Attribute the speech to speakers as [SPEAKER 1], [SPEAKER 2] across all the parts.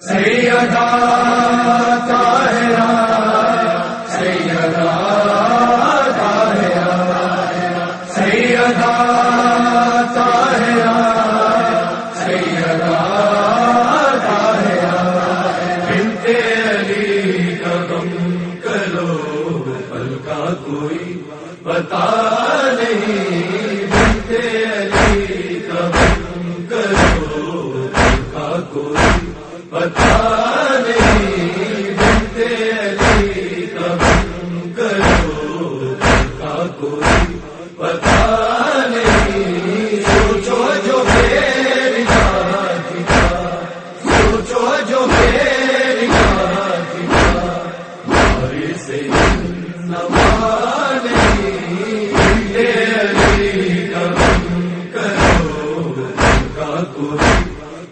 [SPEAKER 1] سیدا کوئی پتا نہیں سوچو جو میری سوچو جو میری مارے سے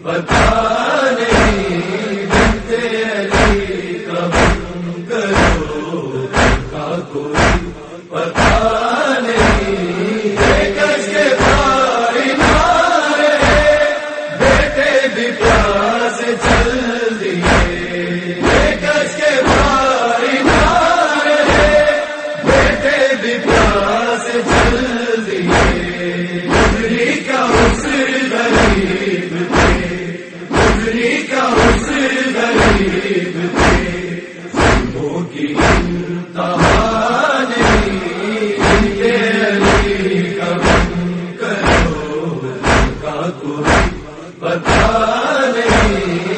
[SPEAKER 1] بتا نہیں کو بتا نہیں۔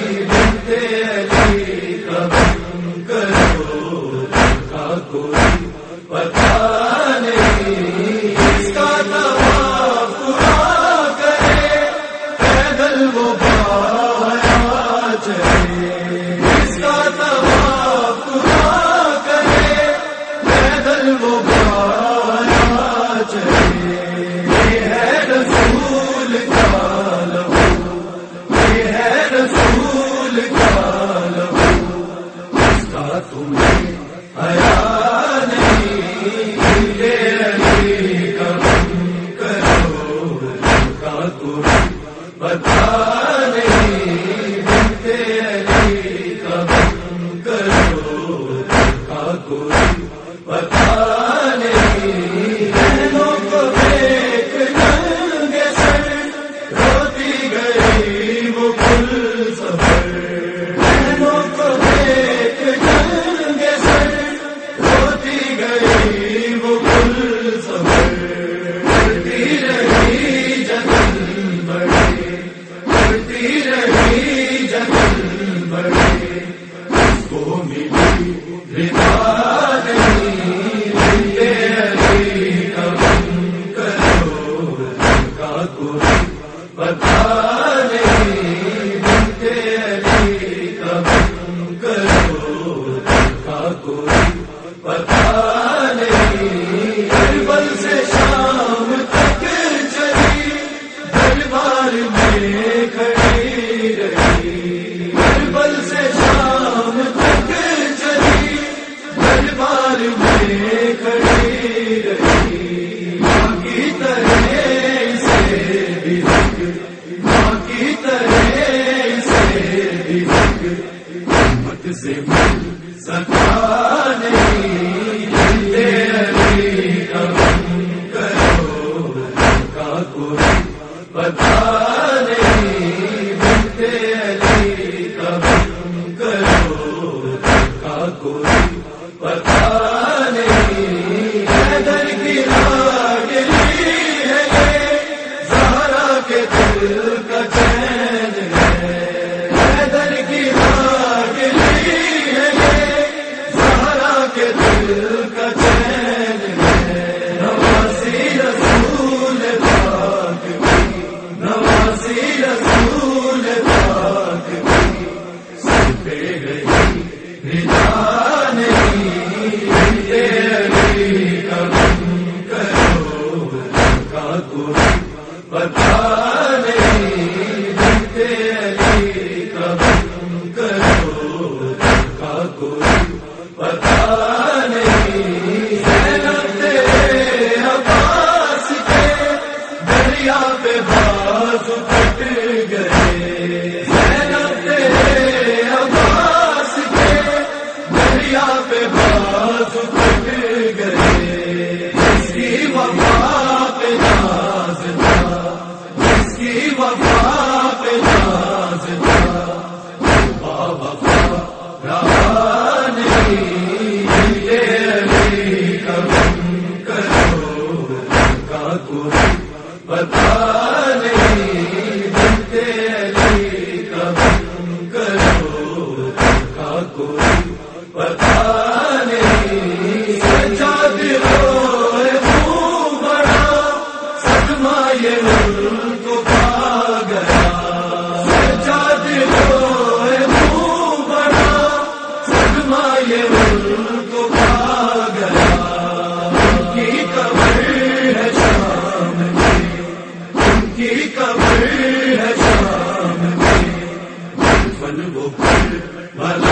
[SPEAKER 1] رہی جنگل کو ملی نہیں کوئی پتا سوچا من بھوکے